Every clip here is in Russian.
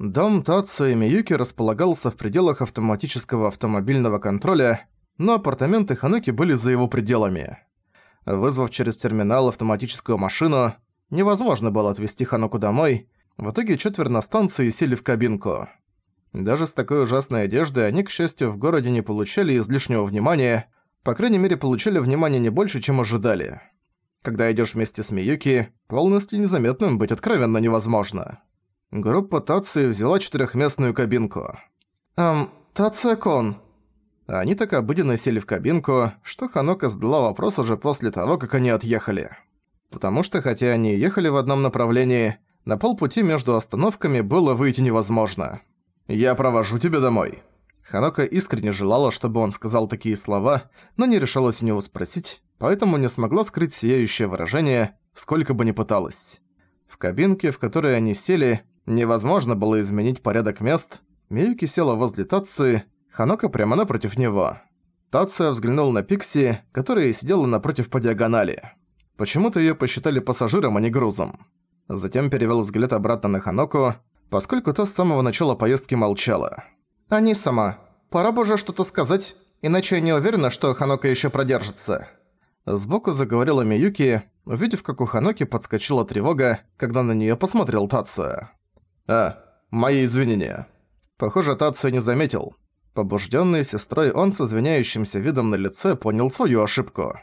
Дом Тацу Миюки располагался в пределах автоматического автомобильного контроля, но апартаменты Хануки были за его пределами. Вызвав через терминал автоматическую машину, невозможно было отвезти Ханоку домой, в итоге четверо на станции сели в кабинку. Даже с такой ужасной одеждой они, к счастью, в городе не получали излишнего внимания, по крайней мере, получали внимание не больше, чем ожидали. Когда идешь вместе с Миюки, полностью незаметным быть откровенно невозможно. Группа Тации взяла четырехместную кабинку. «Эм, Тация-кон». Они так обыденно сели в кабинку, что Ханока задала вопрос уже после того, как они отъехали. Потому что, хотя они ехали в одном направлении, на полпути между остановками было выйти невозможно. «Я провожу тебя домой». Ханока искренне желала, чтобы он сказал такие слова, но не решалась у него спросить, поэтому не смогла скрыть сияющее выражение, сколько бы ни пыталась. В кабинке, в которой они сели, Невозможно было изменить порядок мест. Миюки села возле Тацуи, Ханока прямо напротив него. Тацуя взглянул на Пикси, которая сидела напротив по диагонали. Почему-то её посчитали пассажиром, а не грузом. Затем перевёл взгляд обратно на Ханоку, поскольку та с самого начала поездки молчала. «Они сама. Пора бы уже что-то сказать, иначе я не уверена, что Ханока ещё продержится». Сбоку заговорила Миюки, увидев, как у Ханоки подскочила тревога, когда на неё посмотрел Тацуя. «А, мои извинения». Похоже, Тацию не заметил. Побужденный сестрой он с извиняющимся видом на лице понял свою ошибку.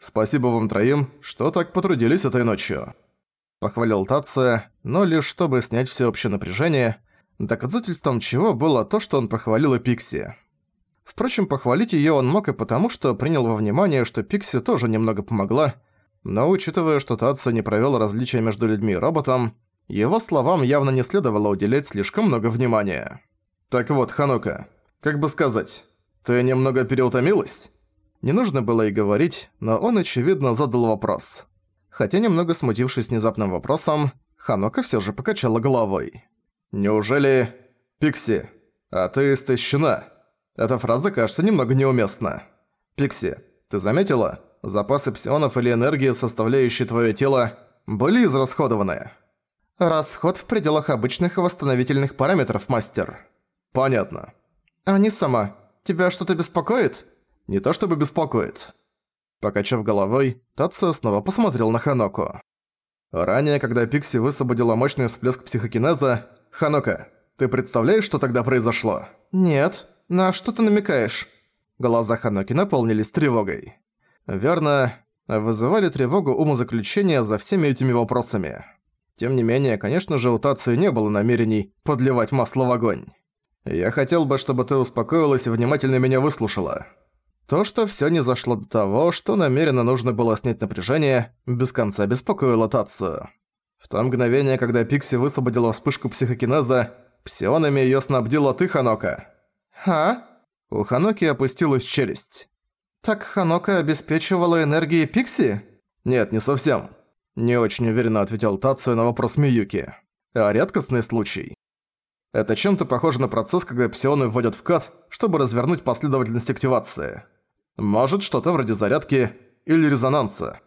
«Спасибо вам троим, что так потрудились этой ночью». Похвалил Тация, но лишь чтобы снять всеобщее напряжение, доказательством чего было то, что он похвалил и Пикси. Впрочем, похвалить её он мог и потому, что принял во внимание, что Пикси тоже немного помогла, но учитывая, что Тация не провёл различия между людьми и роботом, его словам явно не следовало уделять слишком много внимания. «Так вот, Ханука, как бы сказать, ты немного переутомилась?» Не нужно было и говорить, но он, очевидно, задал вопрос. Хотя немного смутившись внезапным вопросом, Ханока всё же покачала головой. «Неужели... Пикси, а ты истощена?» Эта фраза кажется немного неуместна. «Пикси, ты заметила? Запасы псионов или энергии, составляющие твоё тело, были израсходованы?» Расход в пределах обычных восстановительных параметров, мастер. Понятно. Не сама. Тебя что-то беспокоит? Не то чтобы беспокоит. Покачав головой, Тацио снова посмотрел на Ханоку. Ранее, когда Пикси высвободила мощный всплеск психокинеза... Ханока, ты представляешь, что тогда произошло? Нет. На что ты намекаешь? Глаза Ханоки наполнились тревогой. Верно, вызывали тревогу умозаключения за всеми этими вопросами. Тем не менее, конечно же, у Тации не было намерений подливать масло в огонь. Я хотел бы, чтобы ты успокоилась и внимательно меня выслушала. То, что всё не зашло до того, что намеренно нужно было снять напряжение, без конца беспокоило Тацию. В то мгновение, когда Пикси высвободила вспышку психокинеза, псионами её снабдила ты, Ханока. «Ха?» У Ханоки опустилась челюсть. «Так Ханока обеспечивала энергией Пикси?» «Нет, не совсем. Не очень уверенно ответил Тацию на вопрос Миюки. А редкостный случай. Это чем-то похоже на процесс, когда псионы вводят в кат, чтобы развернуть последовательность активации. Может, что-то вроде зарядки или резонанса.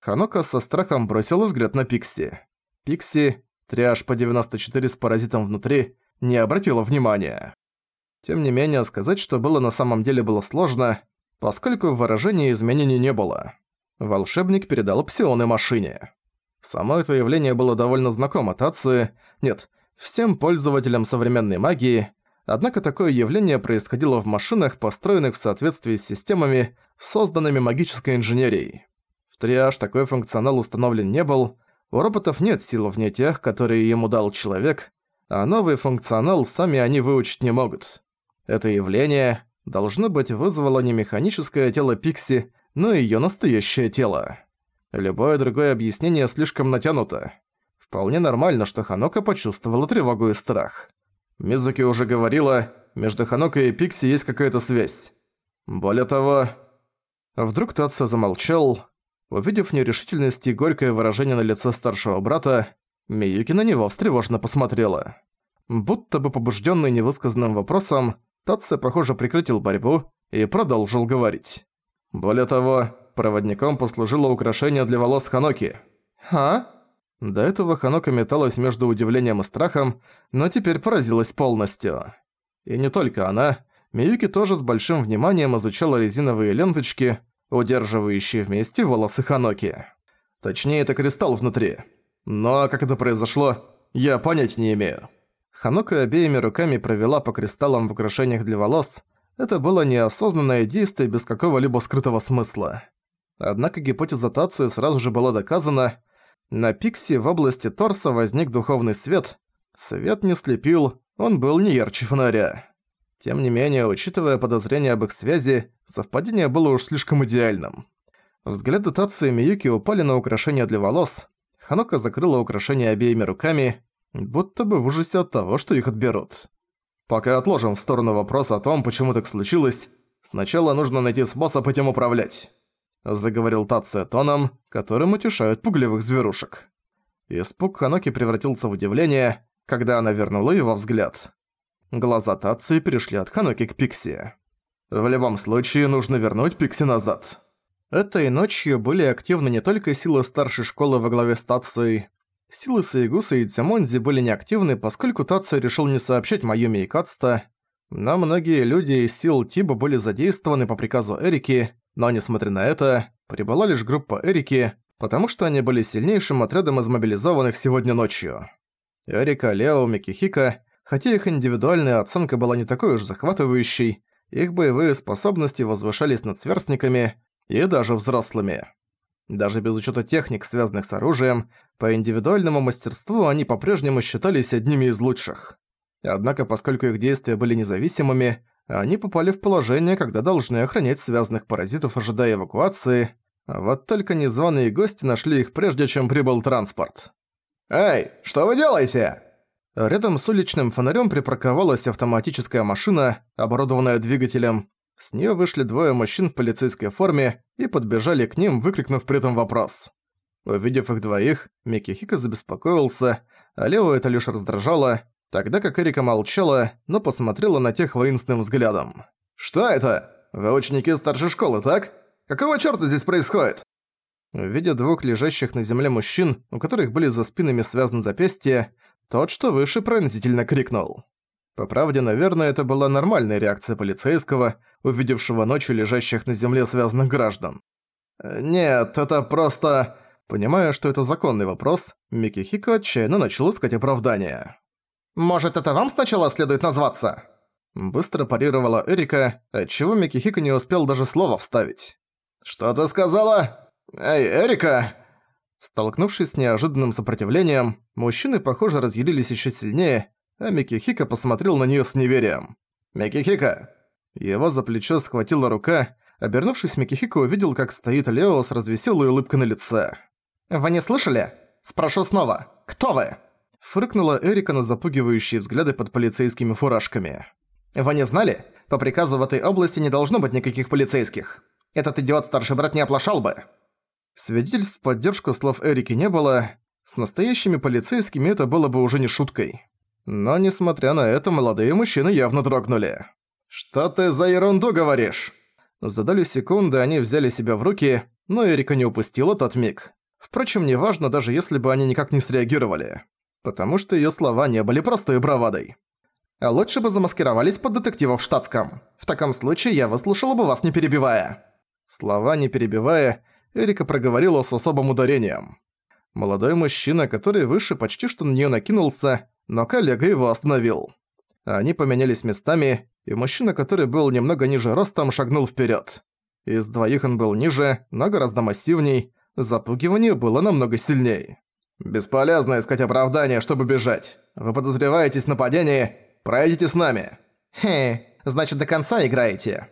Ханока со страхом бросил взгляд на Пикси. Пикси, тряж по 94 с паразитом внутри, не обратила внимания. Тем не менее, сказать, что было на самом деле было сложно, поскольку в выражении изменений не было волшебник передал псионы машине. Само это явление было довольно знакомо Тацуе, нет, всем пользователям современной магии, однако такое явление происходило в машинах, построенных в соответствии с системами, созданными магической инженерией. В триаж такой функционал установлен не был, у роботов нет сил вне тех, которые ему дал человек, а новый функционал сами они выучить не могут. Это явление, должно быть, вызвало не механическое тело Пикси, но её настоящее тело. Любое другое объяснение слишком натянуто. Вполне нормально, что Ханока почувствовала тревогу и страх. Мизуки уже говорила, между Ханока и Пикси есть какая-то связь. Более того... Вдруг Татсо замолчал. Увидев нерешительность и горькое выражение на лице старшего брата, Миюки на него встревоженно посмотрела. Будто бы побуждённый невысказанным вопросом, Татсо, похоже, прекратил борьбу и продолжил говорить. Более того, проводником послужило украшение для волос Ханоки. «А?» До этого Ханока металась между удивлением и страхом, но теперь поразилась полностью. И не только она. Миюки тоже с большим вниманием изучала резиновые ленточки, удерживающие вместе волосы Ханоки. Точнее, это кристалл внутри. Но как это произошло, я понять не имею. Ханока обеими руками провела по кристаллам в украшениях для волос. Это было неосознанное действие без какого-либо скрытого смысла. Однако гипотеза Тацию сразу же была доказана. На Пикси в области торса возник духовный свет. Свет не слепил, он был не ярче фонаря. Тем не менее, учитывая подозрения об их связи, совпадение было уж слишком идеальным. Взгляды Тацию и Миюки упали на украшения для волос. Ханока закрыла украшения обеими руками, будто бы в ужасе от того, что их отберут. Пока отложим в сторону вопрос о том, почему так случилось, сначала нужно найти способ этим управлять. Заговорил Тация тоном, которым утешают пугливых зверушек. Испуг Ханоки превратился в удивление, когда она вернула его взгляд. Глаза Тации перешли от Ханоки к Пикси. В любом случае, нужно вернуть Пикси назад. Этой ночью были активны не только силы старшей школы во главе с Тацией. Силы Саигуса и Цимонзи были неактивны, поскольку Тация решил не сообщать Майюми и Кацта, но многие люди из сил Тиба были задействованы по приказу Эрики, но несмотря на это, прибыла лишь группа Эрики, потому что они были сильнейшим отрядом из мобилизованных сегодня ночью. Эрика, Лео, Микихика, хотя их индивидуальная оценка была не такой уж захватывающей, их боевые способности возвышались над сверстниками, и даже взрослыми. Даже без учета техник, связанных с оружием, по индивидуальному мастерству они по-прежнему считались одними из лучших. Однако, поскольку их действия были независимыми, они попали в положение, когда должны охранять связанных паразитов, ожидая эвакуации, вот только незваные гости нашли их прежде, чем прибыл транспорт. «Эй, что вы делаете?» Рядом с уличным фонарем припарковалась автоматическая машина, оборудованная двигателем, с нее вышли двое мужчин в полицейской форме и подбежали к ним, выкрикнув при этом вопрос. Увидев их двоих, Микки Хика забеспокоился, а Лео это лишь раздражало, тогда как Эрика молчала, но посмотрела на тех воинственным взглядом. «Что это? Вы ученики старшей школы, так? Какого чёрта здесь происходит?» Видя двух лежащих на земле мужчин, у которых были за спинами связаны запястья, тот, что выше, пронзительно крикнул. По правде, наверное, это была нормальная реакция полицейского, увидевшего ночью лежащих на земле связанных граждан. «Э, «Нет, это просто...» Понимая, что это законный вопрос, Микки Хико отчаянно начал искать оправдание. «Может, это вам сначала следует назваться?» Быстро парировала Эрика, отчего Микки Хико не успел даже слова вставить. «Что ты сказала? Эй, Эрика!» Столкнувшись с неожиданным сопротивлением, мужчины, похоже, разъярились еще сильнее а Микихика посмотрел на неё с неверием. «Микихика!» Его за плечо схватила рука, обернувшись, Микихика увидел, как стоит Лео с развеселой улыбкой на лице. «Вы не слышали? Спрошу снова. Кто вы?» Фыркнула Эрика на запугивающие взгляды под полицейскими фуражками. «Вы не знали? По приказу в этой области не должно быть никаких полицейских. Этот идиот старший брат не оплошал бы». Свидетельств в поддержку слов Эрики не было. С настоящими полицейскими это было бы уже не шуткой. Но, несмотря на это, молодые мужчины явно дрогнули. «Что ты за ерунду говоришь?» За долю секунды они взяли себя в руки, но Эрика не упустила тот миг. Впрочем, неважно, даже если бы они никак не среагировали. Потому что её слова не были простой бравадой. А лучше бы замаскировались под детектива в штатском. В таком случае я выслушала бы вас не перебивая. Слова не перебивая, Эрика проговорила с особым ударением. Молодой мужчина, который выше почти что на неё накинулся, но коллега его остановил. Они поменялись местами, и мужчина, который был немного ниже ростом, шагнул вперед. Из двоих он был ниже, но гораздо массивней, запугивание было намного сильнее. «Бесполезно искать оправдания, чтобы бежать. Вы подозреваетесь в нападении, пройдите с нами». «Хе, значит до конца играете».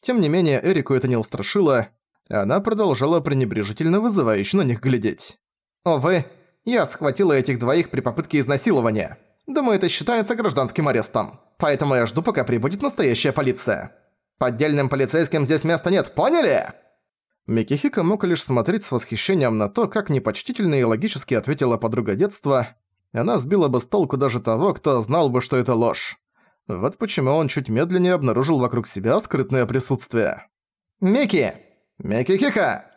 Тем не менее, Эрику это не устрашило, она продолжала пренебрежительно вызывающе на них глядеть. «Увы, я схватила этих двоих при попытке изнасилования. Думаю, это считается гражданским арестом. Поэтому я жду, пока прибудет настоящая полиция. Поддельным полицейским здесь места нет, поняли?» Микихика мог лишь смотреть с восхищением на то, как непочтительно и логически ответила подруга детства. Она сбила бы с толку даже того, кто знал бы, что это ложь. Вот почему он чуть медленнее обнаружил вокруг себя скрытное присутствие. «Мики! Микихика!»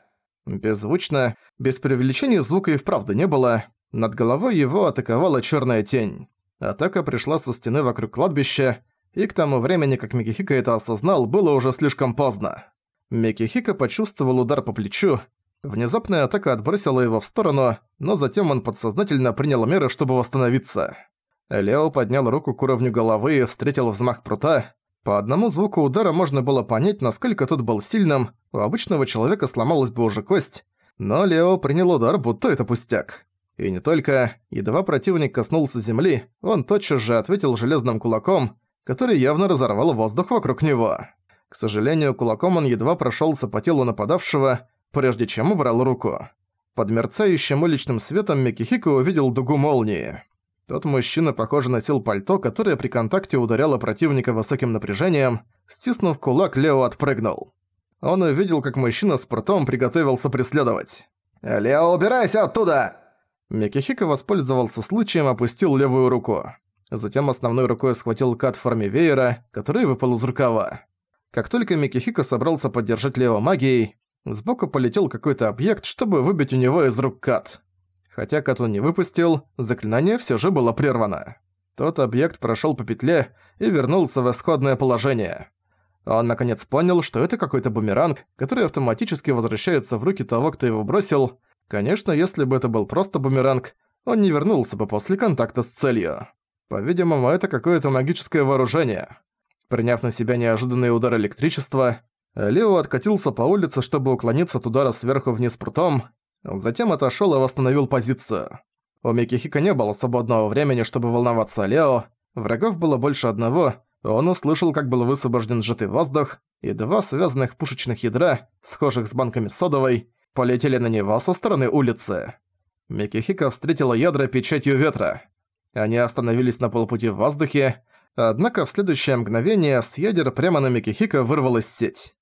Беззвучно, без преувеличения звука и вправду не было. Над головой его атаковала черная тень. Атака пришла со стены вокруг кладбища, и к тому времени, как Микихика это осознал, было уже слишком поздно. Микихика почувствовал удар по плечу, внезапная атака отбросила его в сторону, но затем он подсознательно принял меры, чтобы восстановиться. Лео поднял руку к уровню головы и встретил взмах прута. По одному звуку удара можно было понять, насколько тот был сильным, у обычного человека сломалась бы уже кость, но Лео принял удар, будто это пустяк. И не только, едва противник коснулся земли, он тотчас же ответил железным кулаком, который явно разорвал воздух вокруг него. К сожалению, кулаком он едва прошелся по телу нападавшего, прежде чем убрал руку. Под мерцающим уличным светом Микихико увидел дугу молнии. Тот мужчина, похоже, носил пальто, которое при контакте ударяло противника высоким напряжением. Стиснув кулак, Лео отпрыгнул. Он увидел, как мужчина с прутом приготовился преследовать. «Лео, убирайся оттуда!» Микихико воспользовался случаем, опустил левую руку. Затем основной рукой схватил кат в форме веера, который выпал из рукава. Как только Микихико собрался поддержать Лео магией, сбоку полетел какой-то объект, чтобы выбить у него из рук кат. Хотя кат он не выпустил, заклинание всё же было прервано. Тот объект прошёл по петле и вернулся в исходное положение. Он наконец понял, что это какой-то бумеранг, который автоматически возвращается в руки того, кто его бросил. Конечно, если бы это был просто бумеранг, он не вернулся бы после контакта с целью. По-видимому, это какое-то магическое вооружение. Приняв на себя неожиданный удар электричества, Лео откатился по улице, чтобы уклониться от удара сверху вниз прутом, затем отошёл и восстановил позицию. У Микихика не было свободного времени, чтобы волноваться о Лео, врагов было больше одного, он услышал, как был высвобожден сжатый воздух, и два связанных пушечных ядра, схожих с банками содовой, полетели на него со стороны улицы. Микихика встретила ядра печатью ветра. Они остановились на полпути в воздухе, однако в следующее мгновение с ядер прямо на Микихика вырвалась сеть.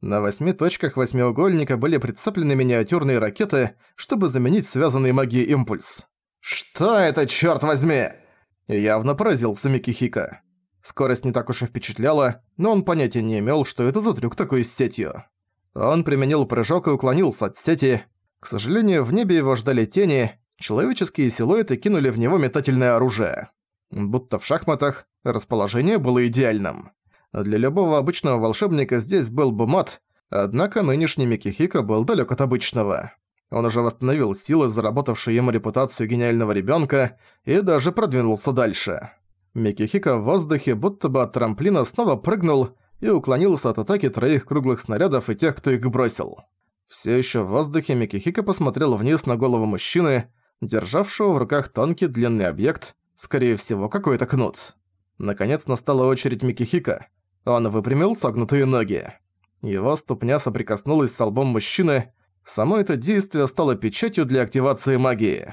На восьми точках восьмиугольника были прицеплены миниатюрные ракеты, чтобы заменить связанный магией импульс. «Что это, чёрт возьми?» Явно поразился Микихика. Скорость не так уж и впечатляла, но он понятия не имел, что это за трюк такой с сетью. Он применил прыжок и уклонился от сети. К сожалению, в небе его ждали тени, человеческие силуэты кинули в него метательное оружие. Будто в шахматах, расположение было идеальным. Для любого обычного волшебника здесь был бы мат, однако нынешний Микихика был далек от обычного. Он уже восстановил силы, заработавшие ему репутацию гениального ребенка, и даже продвинулся дальше. Микихика в воздухе будто бы от трамплина снова прыгнул и уклонился от атаки троих круглых снарядов и тех, кто их бросил. Все еще в воздухе Микихика посмотрел вниз на голову мужчины, державшего в руках тонкий длинный объект, скорее всего, какой-то кнут. Наконец настала очередь Микихика. Он выпрямил согнутые ноги. Его ступня соприкоснулась с лбом мужчины. Само это действие стало печатью для активации магии.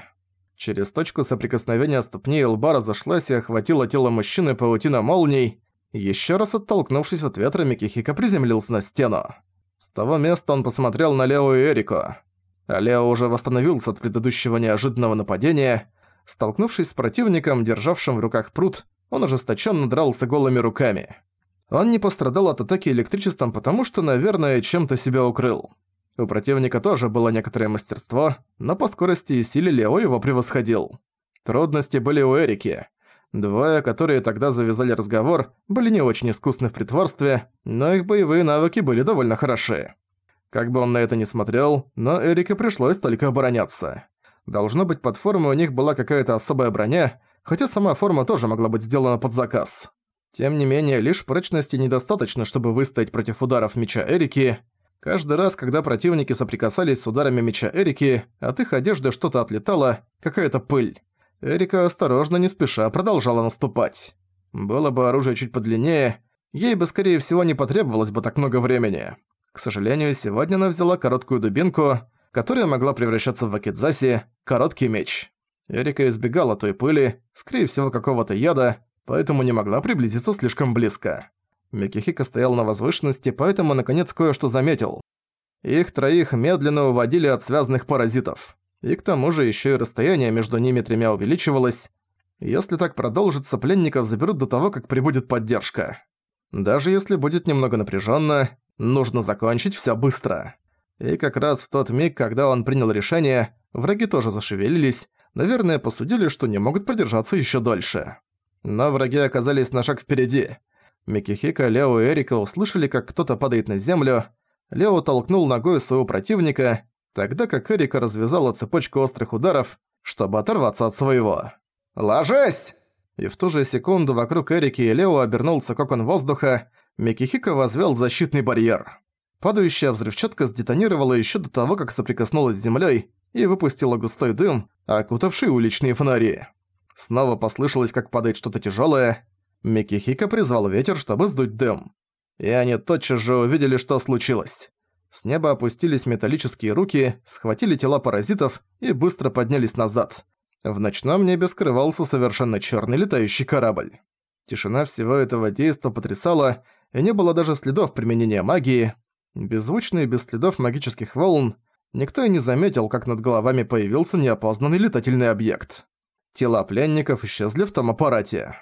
Через точку соприкосновения ступней лба разошлась и охватила тело мужчины паутина молний. Еще раз оттолкнувшись от ветра, Микихика приземлился на стену. С того места он посмотрел на Лео и Эрико. А Лео уже восстановился от предыдущего неожиданного нападения. Столкнувшись с противником, державшим в руках пруд, он ожесточенно дрался голыми руками. Он не пострадал от атаки электричеством, потому что, наверное, чем-то себя укрыл. У противника тоже было некоторое мастерство, но по скорости и силе Лео его превосходил. Трудности были у Эрики. Двое, которые тогда завязали разговор, были не очень искусны в притворстве, но их боевые навыки были довольно хороши. Как бы он на это ни смотрел, но Эрике пришлось только обороняться. Должно быть, под формой у них была какая-то особая броня, хотя сама форма тоже могла быть сделана под заказ. Тем не менее, лишь прочности недостаточно, чтобы выстоять против ударов меча Эрики, Каждый раз, когда противники соприкасались с ударами меча Эрики, от их одежды что-то отлетало, какая-то пыль. Эрика осторожно, не спеша, продолжала наступать. Было бы оружие чуть подлиннее, ей бы, скорее всего, не потребовалось бы так много времени. К сожалению, сегодня она взяла короткую дубинку, которая могла превращаться в вакидзаси, короткий меч. Эрика избегала той пыли, скорее всего, какого-то яда, поэтому не могла приблизиться слишком близко. Микихика стоял на возвышенности, поэтому наконец кое-что заметил. Их троих медленно уводили от связанных паразитов. И к тому же еще и расстояние между ними тремя увеличивалось. Если так продолжится, пленников заберут до того, как прибудет поддержка. Даже если будет немного напряженно, нужно закончить все быстро. И как раз в тот миг, когда он принял решение, враги тоже зашевелились, наверное, посудили, что не могут продержаться еще дольше. Но враги оказались на шаг впереди. Микихика, Лео и Эрика услышали, как кто-то падает на землю. Лео толкнул ногой своего противника, тогда как Эрика развязала цепочку острых ударов, чтобы оторваться от своего. «Ложись!» И в ту же секунду вокруг Эрики и Лео обернулся кокон воздуха, Микихика возвел защитный барьер. Падающая взрывчатка сдетонировала еще до того, как соприкоснулась с землей и выпустила густой дым, окутавший уличные фонари. Снова послышалось, как падает что-то тяжелое. Микихика призвал ветер, чтобы сдуть дым. И они тотчас же увидели, что случилось. С неба опустились металлические руки, схватили тела паразитов и быстро поднялись назад. В ночном небе скрывался совершенно черный летающий корабль. Тишина всего этого действа потрясала, и не было даже следов применения магии. Беззвучно и без следов магических волн, никто и не заметил, как над головами появился неопознанный летательный объект. Тела пленников исчезли в том аппарате.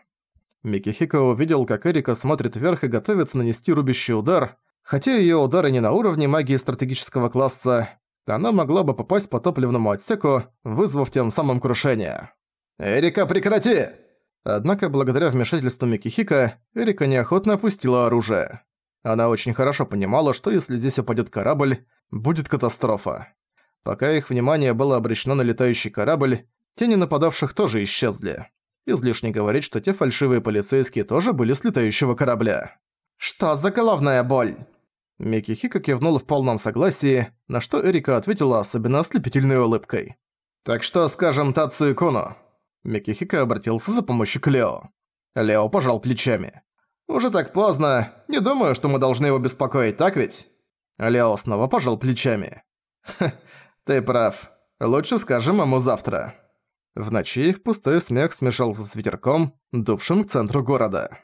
Микихико увидел, как Эрика смотрит вверх и готовится нанести рубящий удар, хотя её удары не на уровне магии стратегического класса, она могла бы попасть по топливному отсеку, вызвав тем самым крушение. «Эрика, прекрати!» Однако, благодаря вмешательству Микихика, Эрика неохотно опустила оружие. Она очень хорошо понимала, что если здесь упадет корабль, будет катастрофа. Пока их внимание было обращено на летающий корабль, тени нападавших тоже исчезли. Излишне говорить, что те фальшивые полицейские тоже были с летающего корабля. «Что за головная боль?» Микихика кивнул в полном согласии, на что Эрика ответила особенно ослепительной улыбкой. «Так что скажем Тацу и Кону?» Микихика обратился за помощью к Лео. Лео пожал плечами. «Уже так поздно. Не думаю, что мы должны его беспокоить, так ведь?» Лео снова пожал плечами. «Ха, ты прав. Лучше скажем ему завтра». В ночи их пустой смех смешался с ветерком, дувшим к центру города.